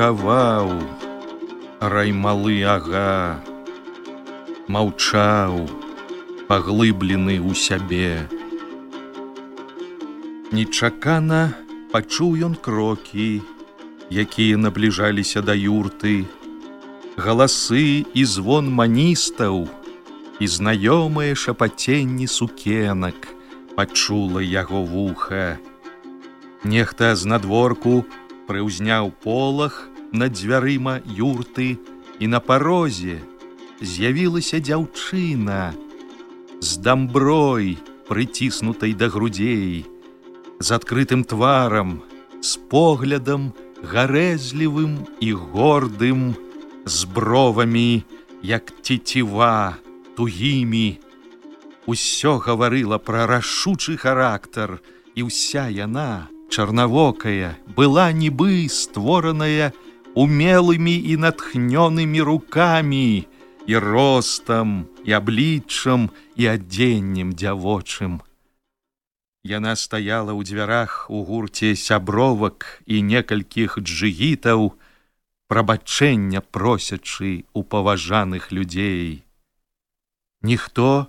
Смуткаваў раймалы ага. Маўчаў паглыблены ў сябе. Нечакана пачуў ён крокі якія набліжаліся да юрты. Галасы і звон маністаў і знаёмыя шапаценні сукенак пачула яго вуха. Нехта з надворку прыўзняў полах над дзвярыма юрты і на парозе з'явілася дзяўчына з дамброй прыціснутай да грудзей з адкрытым тварам з поглядам гарэзлівым і гордым з бровамі як ціціва тугімі. Усё гаварыла пра рашучы характар і ўся яна чарнавокая была нібы створаная умелымі і натхнёнымі руками і ростам і абліччам і адзеннем дзявочым. Яна стаяла ў дзвярах у гурце сябровак і некалькіх джигітаў, прабачэння просячы у паважаных людзей. Ніхто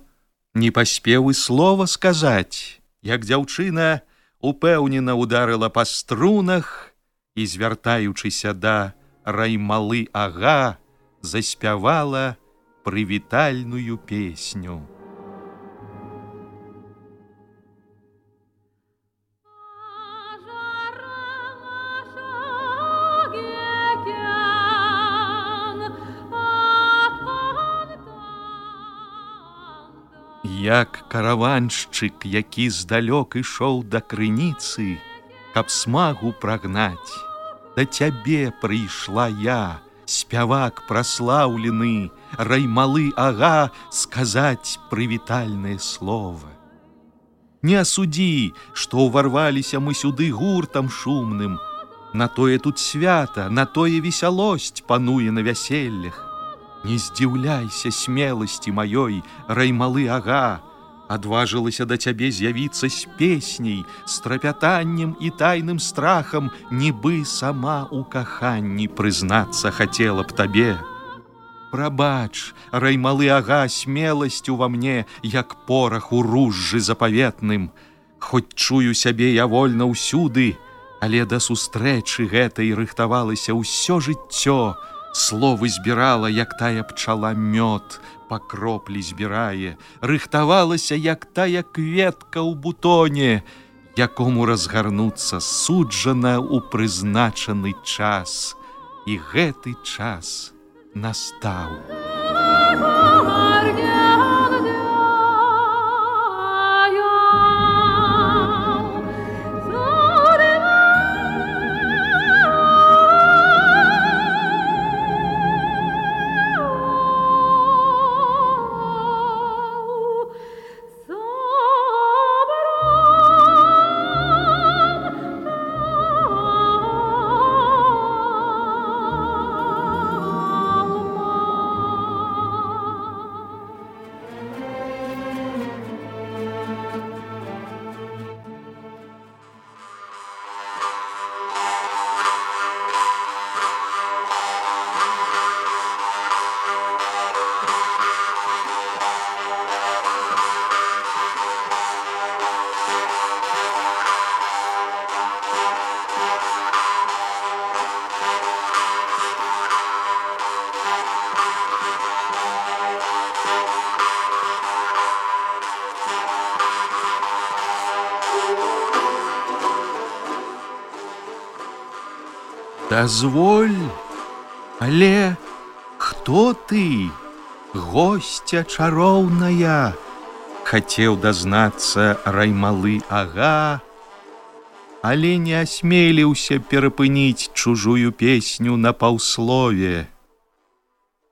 не паспеў і слова сказаць, як дзяўчына, упэўнена ударыла па струнах і звяртаючыся да раймалы ага заспявала прывітальную песню. як караваншчык, які здалёк ішоў да крыніцы, каб смагу прагнаць. Да цябе прыйшла я, спявак праслаўлены, раймалы ага сказаць прывітальнае слово. Не асудзі, што ўварваліся мы сюды гуртам шумным. На тое тут свята, на тое весялосць пануе на вяселлях. Не здзіўляйся смеласці маёй, раймалы ага, адважылася да цябе з'явіцца з песняй, з трапятаннем і тайным страхам, нібы сама ў каханні прызнацца хацела б табе. Прабач, раймалы ага смеласцю ва мне, як порах у ружжы запаветным. Хоць чую сябе я вольна ўсюды, але да сустрэчы гэтай рыхтавалася ўсё жыццё, Словы збірала, як тая пчала мёд, па кроплі збірае, рыхтавалася, як тая кветка ў бутоне, якому разгарнуцца суджана ў прызначаны час. І гэты час настаў. Дазволь, але хто ты, гостя чароўная, хацеў дазнацца раймалы ага, але не асмеліўся перапыніць чужую песню на паўслове.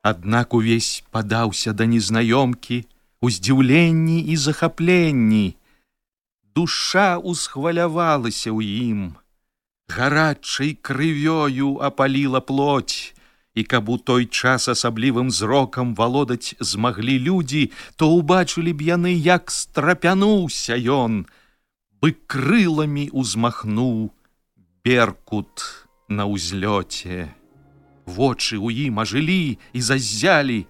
Аднак увесь падаўся да незнаёмкі, у здзіўленні і захапленні. Душа усхвалявалася ў ім, гарачай крывёю апаліла плоть, і каб у той час асаблівым зрокам валодаць змаглі людзі, то ўбачылі б яны, як страпянуўся ён, бы крыламі ўзмахнуў беркут на ўзлёце. Вочы ў ім ажылі і зазялі,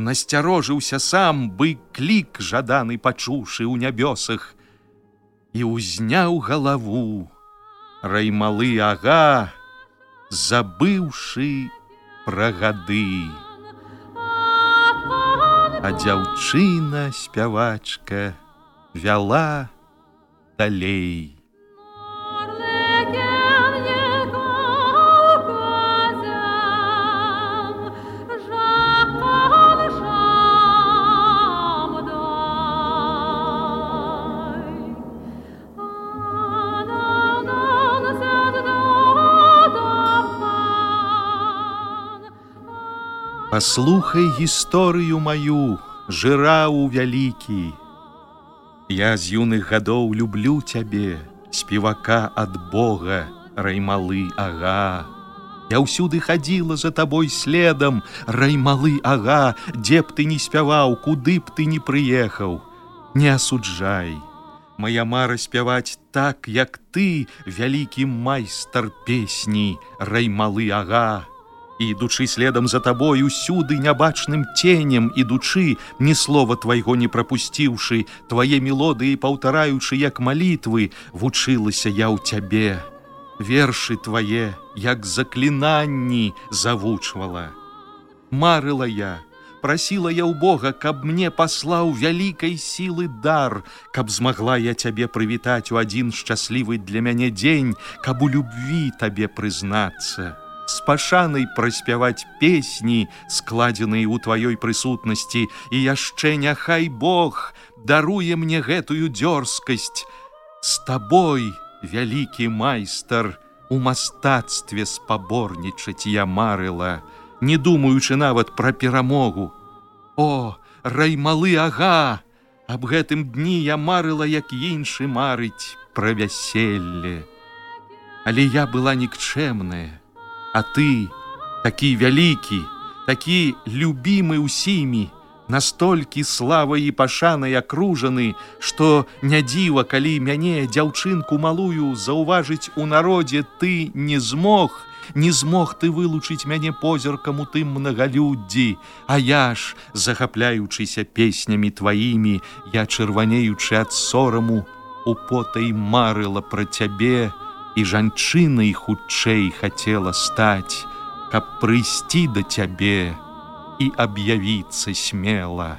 насцярожыўся сам бы клік жаданы пачуўшы ў нябёсах і ўзняў галаву раймалы ага забыўшы пра гады. А дзяўчына спявачка вяла далей Паслухай гісторыю маю, жыраў вялікі. Я з юных гадоў люблю цябе, спевака ад Бога, раймалы ага. Я ўсюды хадзіла за табой следам, раймалы ага, дзе б ты не спяваў, куды б ты не прыехаў, Не асуджай. Мая мара спяваць так, як ты, вялікі майстар песні, раймалы ага і ідучы следам за табой усюды нябачным тенем ідучы ні слова твайго не прапусціўшы твае мелодыі паўтараючы як малітвы вучылася я ў цябе вершы твае як заклінанні завучвала. Марыла я прасіла я ў Бога каб мне паслаў вялікай сілы дар каб змагла я цябе прывітаць у адзін шчаслівы для мяне дзень каб у любві табе прызнацца з пашанай праспяваць песні, складзеныя ў тваёй прысутнасці, і яшчэ няхай Бог даруе мне гэтую дзёрзкасць. З табой, вялікі майстар, у мастацтве спаборнічаць я марыла, не думаючы нават пра перамогу. О, раймалы ага! Аб гэтым дні я марыла, як іншы марыць пра вяселле. Але я была нікчэмная, А ты, такі вялікі, такі любімы ўсімі, настолькі славай і пашанай акружаны, што не дзіва, калі мяне дзяўчынку малую заўважыць у народзе ты не змог, не змог ты вылучыць мяне позіркам у тым многолюддзі, А я ж, захапляючыся песнямі тваімі, я чырванеючы ад сораму, у потай марыла пра цябе, і жанчынай хутчэй хацела стаць, каб прыйсці да цябе і аб'явіцца смела.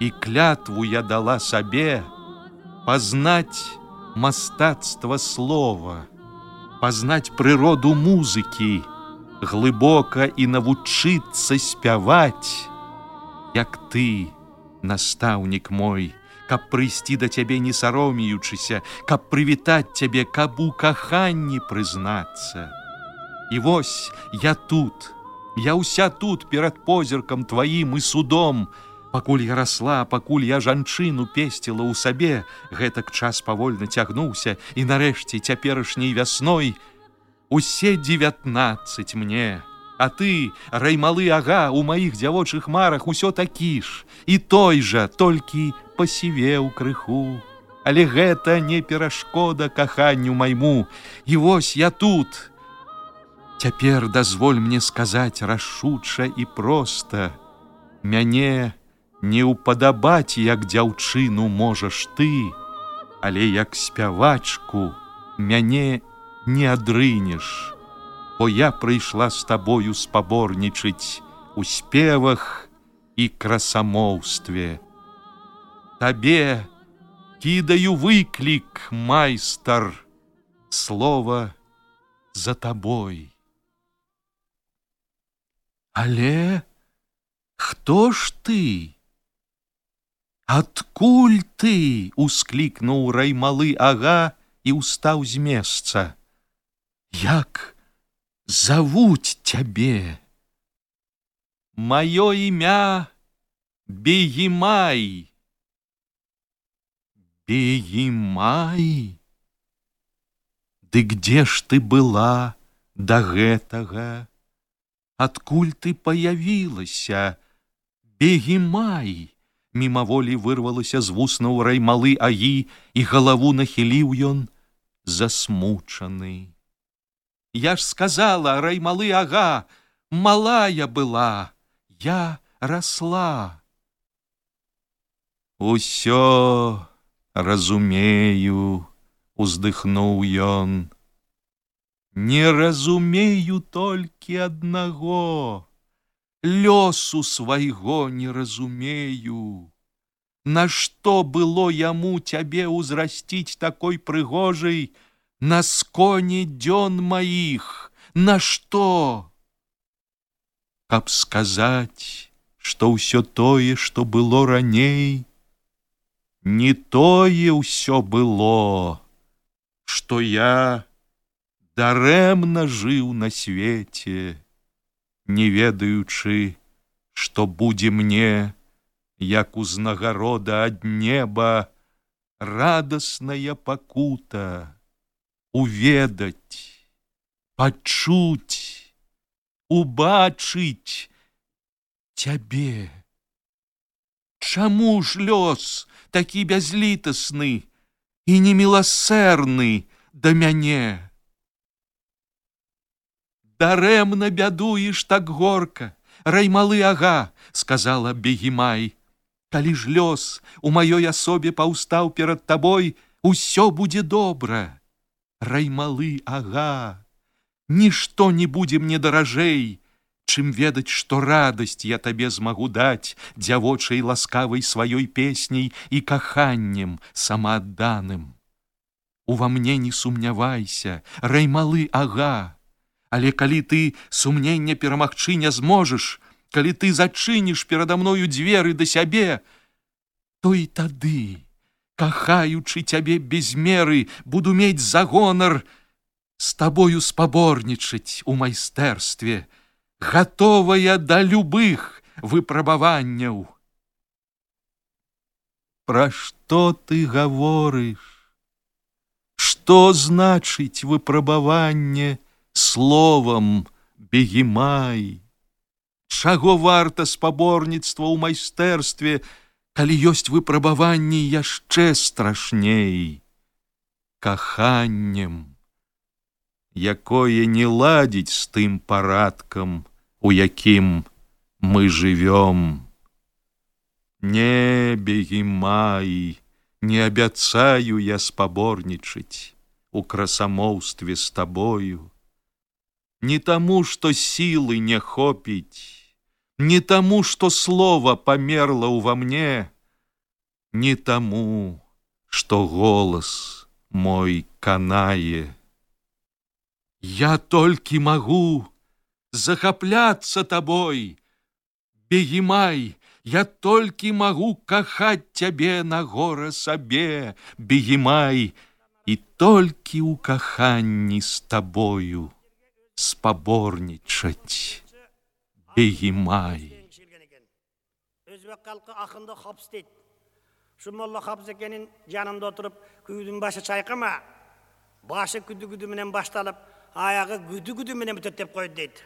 І клятву я дала сабе пазнаць мастацтва слова, пазнаць прыроду музыкі, глыбока і навучыцца спяваць, як ты, настаўнік мой, каб прыйсці да цябе не саромеючыся, каб прывітаць цябе, каб у каханні прызнацца. І вось я тут, я ўся тут перад позіркам тваім і судом, Пакуль я расла, пакуль я жанчыну песціла ў сабе, гэтак час павольна цягнуўся і нарэшце цяперашняй вясной усе 19 мне, А ты, раймалы ага, у маіх дзявочых марах усё такі ж, і той жа толькі пасівеў крыху. Але гэта не перашкода каханню майму. І вось я тут. Цяпер дазволь мне сказаць рашуча і проста: Мяне не ўпадабаць, як дзяўчыну можаш ты, але як спявачку мяне не адрынеш, бо я прыйшла з табою спаборнічаць у спевах і красамоўстве табе кідаю выклік майстар слова за табой Але хто ж ты? Адкуль ты? усклікнуў раймалы ага і ўстаў з месца. Як завуць цябе? Маё імя Бегімай. Бегімай. Дык дзе ж ты была да гэтага? Адкуль ты паявілася? Бегімай. Мімаволі вырвалася з вуснаў раймалы аі і галаву нахіліў ён засмучаны. Я ж сказала, раймалы ага, малая была, я расла. Усё разумею, уздыхнуў ён. Не разумею толькі аднаго лёсу свайго не разумею. Нашто было яму цябе ўзрасціць такой прыгожай на сконе дзён маіх, Нашто? Каб сказаць, што ўсё тое, што было раней, не тое ўсё было, што я дарэмна жыў на свеце не ведаючы, што будзе мне, як узнагарода ад неба, радасная пакута, уведаць, пачуць, убачыць цябе. Чаму ж лёс такі бязлітасны і неміласэрны да мяне? дарэмна бядуеш так горка раймалы ага сказала бегімай калі ж лёс у маёй асобе паўстаў перад табой усё будзе добра раймалы ага нішто не будзе мне даражэй чым ведаць што радасць я табе змагу даць дзявочай ласкавай сваёй песняй і каханнем самаадданым? Ува мне не сумнявайся раймалы ага Але калі ты сумнення перамагчы не зможаш, калі ты зачыніш перада мною дзверы да сябе, то і тады, кахаючы цябе без меры, буду мець за гонар з табою спаборнічаць у майстэрстве, гатовая да любых выпрабаванняў. Пра што ты гаворыш? Што значыць выпрабаванне, словам бегемай. Чаго варта спаборніцтва ў майстэрстве, калі ёсць выпрабаванні яшчэ страшней, каханнем, якое не ладзіць з тым парадкам, у якім мы жывём. Не бегемай, не абяцаю я спаборнічаць у красамоўстве з табою, не таму, што сілы не хопіць, не таму, што слова памерла ўва мне, не таму, што голас мой канае. Я толькі магу захапляцца табой, Бегімай, я толькі магу кахаць цябе на гора сабе, Бегімай, і толькі ў каханні з табою спаборнічаць. Өзбек халқы ақынды хапс дейді шумолла хапс екенін жанында отырып күйдің башы шайқама башы күді күді менен башталып аяғы күді күді менен бітеді деп қойды дейді.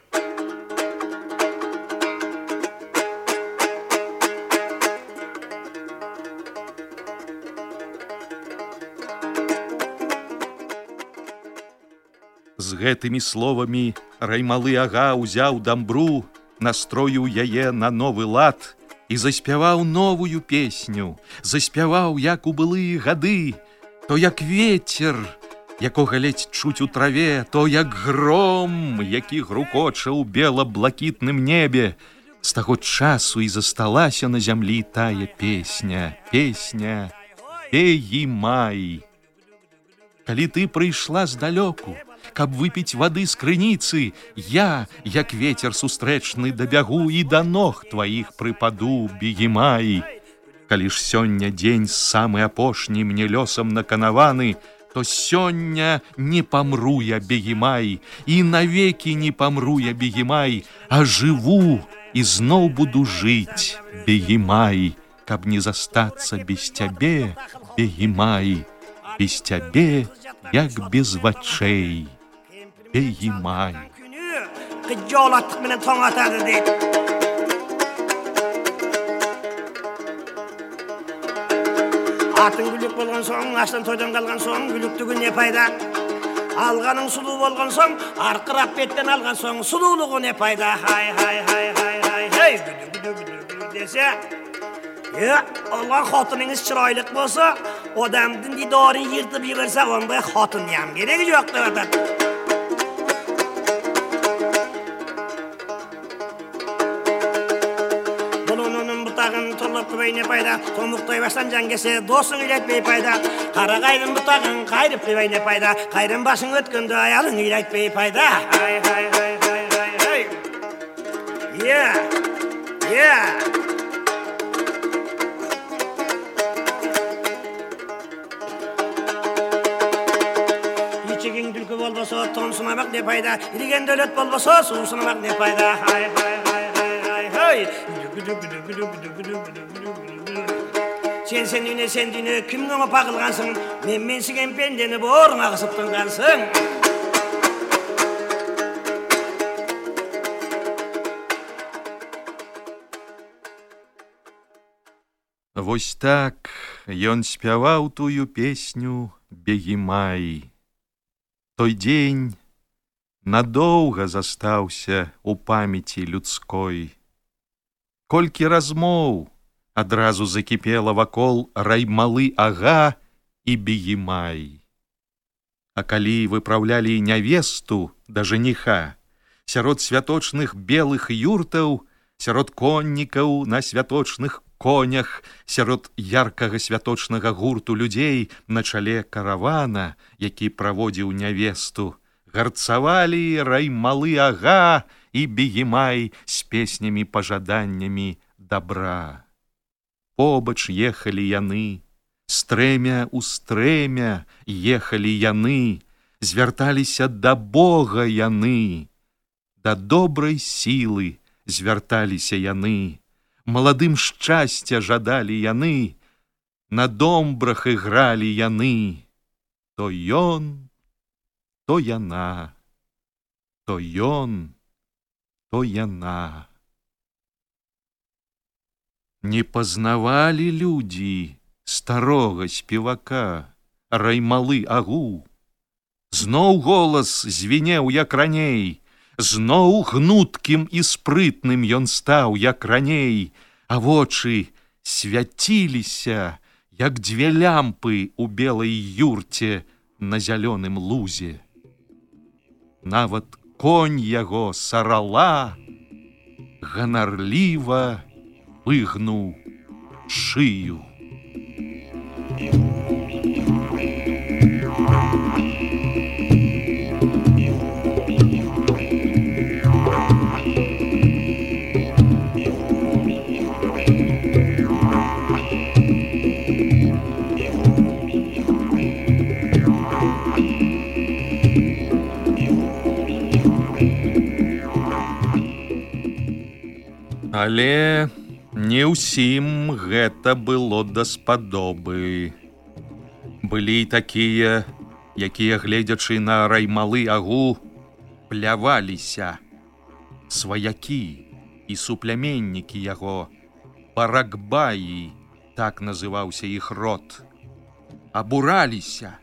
З гэтымі словамі раймалы ага ўзяў дамбру, настроіў яе на новы лад і заспяваў новую песню, заспяваў як у былыя гады, то як ветер, якога ледзь чуць у траве, то як гром, які грукоча ў бела-блакітным небе. З таго часу і засталася на зямлі тая песня, песня, Пеі май. Калі ты прыйшла здалёку, каб выпіць вады з крыніцы, я, як ветер сустрэчны дабягу і да ног тваіх прыпаду бегемай. Калі ж сёння дзень самы апошні мне лёсам наканаваны, то сёння не памру я бегемай і навекі не памру я бегемай, а жыву і зноў буду жыць бегемай, каб не застацца без цябе, бегемай, без цябе, як без вачэй, бегемай. Kıccalattık bile ton atardı deyip. атың гүлек болған соң аштан тойдан қалған соң гүлектігі не пайда? Алғаның сұлу болған соң арқырап беттен алған соң сұлулығы не пайда? Хай хай хай хай хай хей десе е алған болса, chiroyli дидарын odamni didori yirtib yuborsa unday xotinniyam жоқ деп deb бұтағын тұрлып пайда. Томықтай бастан жан келсе досың үйлетпей пайда қарағайдың бұтағын қайрып көбейне пайда. Қайрым басың өткенде аялың үйлетпей пайда. Ай ай ай ай ай түлкі болбаса не пайда. Ирген дәулет болбаса сусынамақ не пайда. Ай сен сендіне сендіне кімге опа қылғансың мен менсіген пендені борыңа қысып тыңғансың Вось так ён спяваў тую песню бегімай. Той дзень надоўга застаўся ў памяці людской. Колькі размоў адразу закіпела вакол раймалы ага і бегемай. А калі выпраўлялі нявесту да жаніха, сярод святочных белых юртаў, сярод коннікаў на святочных конях сярод яркага святочнага гурту людзей на чале каравана, які праводзіў нявесту, гарцавалі раймалы ага і бегемай з песнямі пажаданнямі добра. Побач ехалі яны, стрэмя у стрэмя ехалі яны, звярталіся да Бога яны, да добрай сілы звярталіся яны, маладым шчасця жадалі яны, на домбрах ігралі яны, то ён, то яна, то ён, то яна. Не пазнавалі людзі старога спевака, раймалы агу. Зноў голас звінеў як раней, Зноў гнуткім і спрытным ён стаў, як раней, а вочы свяціліся, як дзве лямпы ў белай юрце на зялёным лузе. Нават конь яго сарала, ганарліва выгнуў шыю. Але не ўсім гэта было даспадобы. Былі такія, якія, гледзячы на раймалы агу, пляваліся. Сваякі і супляменнікі яго, парагбаі, так называўся іх род. Абураліся.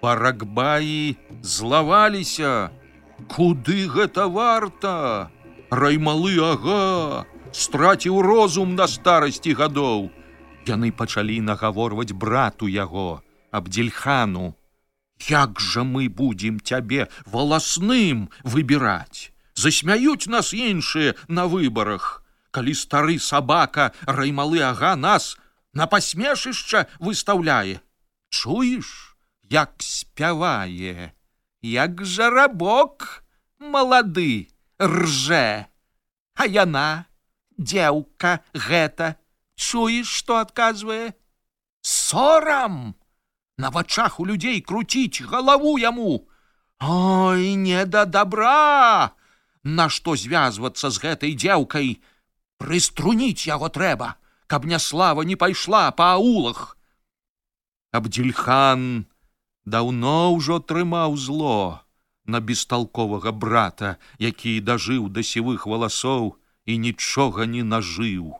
Парагбаі злаваліся, Куды гэта варта? Раймалы ага, страціў розум на старасці гадоў. Яны пачалі нагаворваць брату яго, абдзельхану. Як жа мы будзем цябе валасным выбіраць? Засмяюць нас іншыя на выбарах. Калі стары сабака раймалы ага нас на пасмешышча выстаўляе. Чуеш, як спявае, як жарабок малады ржэ. А яна, дзеўка гэта, чуеш, што адказвае? Сорам! На вачах у людзей круціць галаву яму. Ой, не да добра! Нашто звязвацца з гэтай дзеўкай? Прыструніць яго трэба, каб няслава не пайшла па аулах. Абдзельхан даўно ўжо трымаў зло на бесталковага брата, які дажыў да сівых валасоў і нічога не нажыў.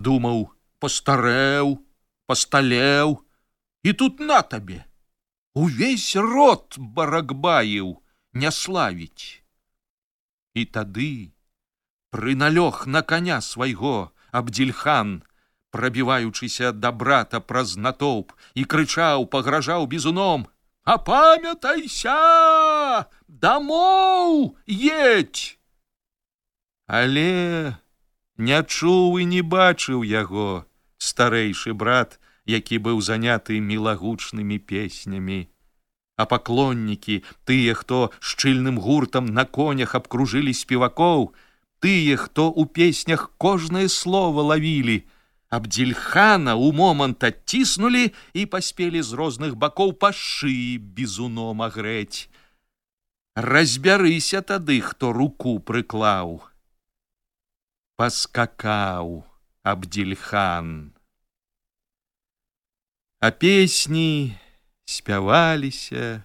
Думаў, пастарэў, пасталеў, і тут на табе. Увесь рот баракбаіў не славіць. І тады прыналёг на коня свайго абдзельхан, прабіваючыся да брата праз натоўп і крычаў, пагражаў бізуном: « А памятайся, дамоў едь! Але не чуў і не бачыў яго старэйшы брат, які быў заняты мілагучнымі песнямі. А паклоннікі, тыя, хто шчыльным гуртам на конях абкружылі спевакоў, тыя, хто ў песнях кожнае слово лавілі, Абдзельхана у момант адціснулі і паспелі з розных бакоў па шыі бізуном агрэць. Разбярыся тады, хто руку прыклаў. Паскакаў Абдзельхан. А песні спяваліся.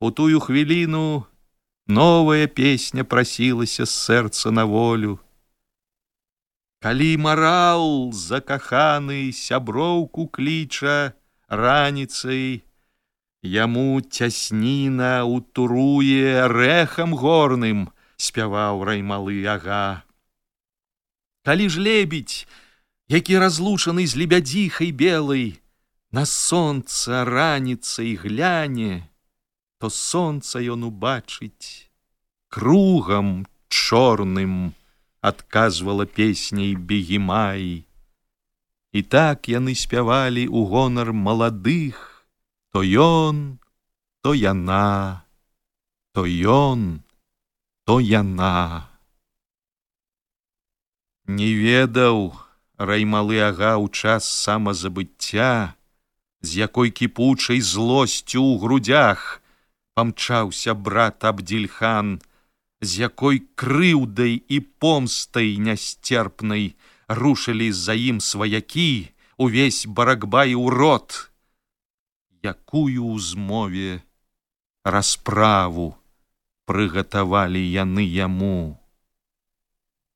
У тую хвіліну новая песня прасілася з сэрца на волю. Калі марал закаханы сяброўку кліча раніцай, Яму цясніна утуруе рэхам горным, спяваў раймалы ага. Калі ж лебедь, які разлучаны з лебядзіхай белай, на сонца раніцай гляне, то сонца ён убачыць кругам чорным адказвала песняй бегемай. І так яны спявалі ў гонар маладых, то ён, то яна, то ён, то яна. Не ведаў раймалы ага ў час самазабыцця, з якой кіпучай злосцю ў грудях памчаўся брат абдзельхан, з якой крыўдай і помстай нясцерпнай рушылі за ім сваякі увесь баракбай у рот, якую змове расправу прыгатавалі яны яму.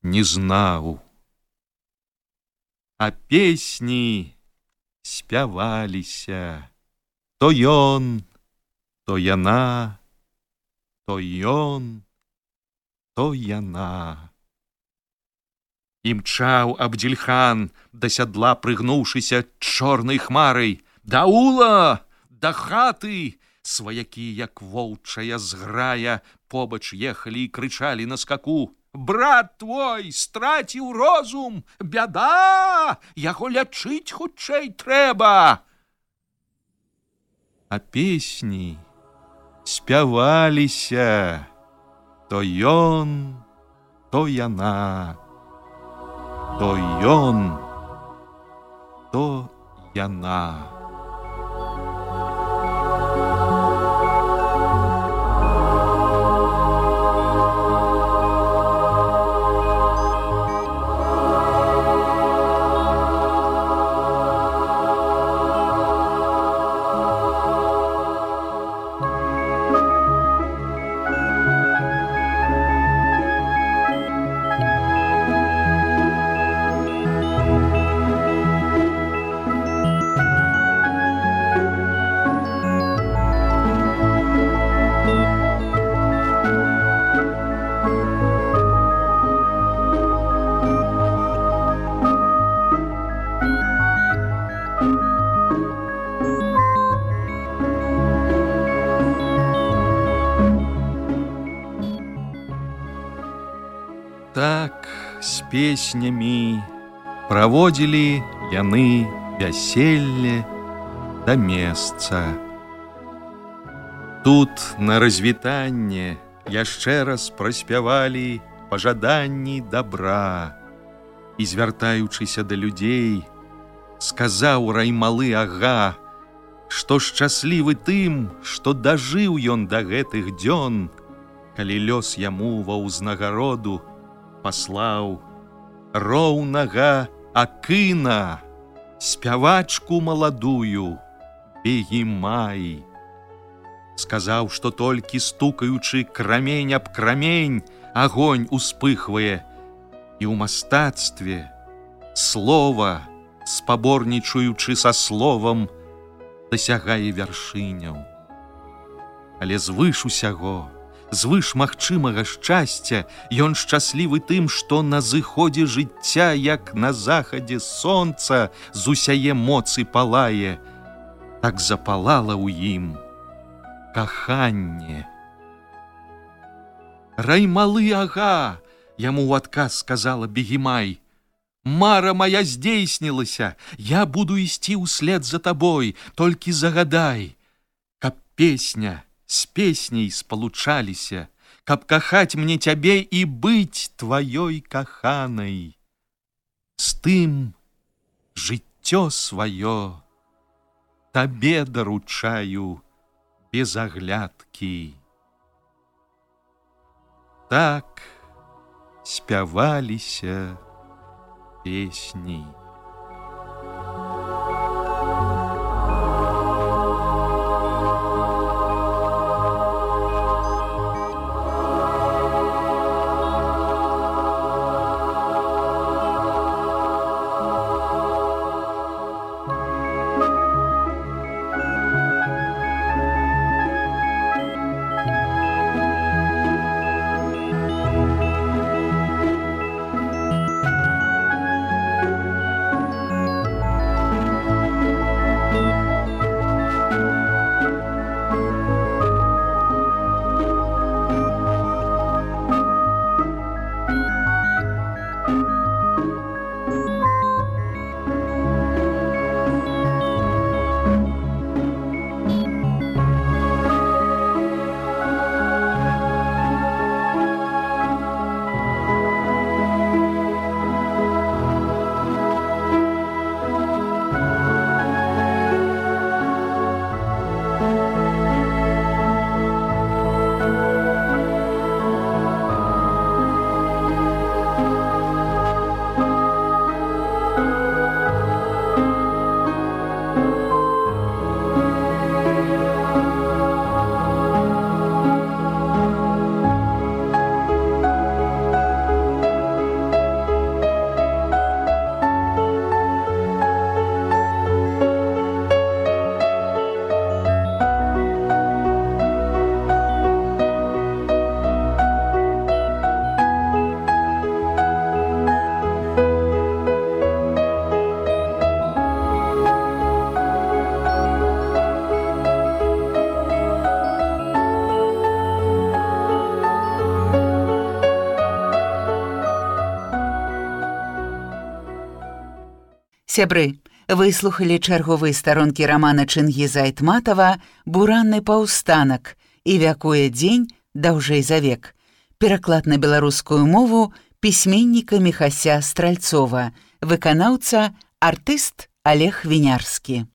Не знаў. А песні спяваліся, то ён, то яна, то ён, то яна. Імчаў абдзельхан да сядла прыгнуўшыся чорнай хмарай, даула, да хаты, сваякі, як воўчая зграя, побач ехалі і крычалі на скаку: брат твой страціў розум, бяда, яго лячыць хутчэй трэба. А песні спяваліся, то ён, то яна, то ён, то яна. Так песнямі праводзілі яны вяселле да месца. Тут на развітанне яшчэ раз праспявалі пажаданні добра і звяртаючыся да людзей, сказаў раймалы ага, што шчаслівы тым, што дажыў ён да гэтых дзён, калі лёс яму ва ўзнагароду паслаў роўнага акына, спявачку маладую, бегімай. Сказаў, што толькі стукаючы крамень аб крамень, агонь успыхвае, і ў мастацтве слова, спаборнічаючы са словам, дасягае вяршыняў. Але звыш усяго, звыш магчымага шчасця, ён шчаслівы тым, што на зыходзе жыцця, як на захадзе сонца з усяе моцы палае, так запалала ў ім каханне. Раймалы ага, яму ў адказ сказала бегемай, Мара моя здзейснілася, я буду ісці ўслед за табой, толькі загадай, каб песня з песняй спалучаліся, каб кахаць мне цябе і быць тваёй каханай. З тым жыццё сваё табе даручаю без аглядкі. Так спяваліся, песней. Сябры, выслухалі чарговыя старонкі рамана Чынгіза Айтматава буранны паўстанак і вякуе дзень даўжэй за век. Пераклад на беларускую мову пісьменніка Мехася Стральцова, выканаўца артыст Олег Вінярскі.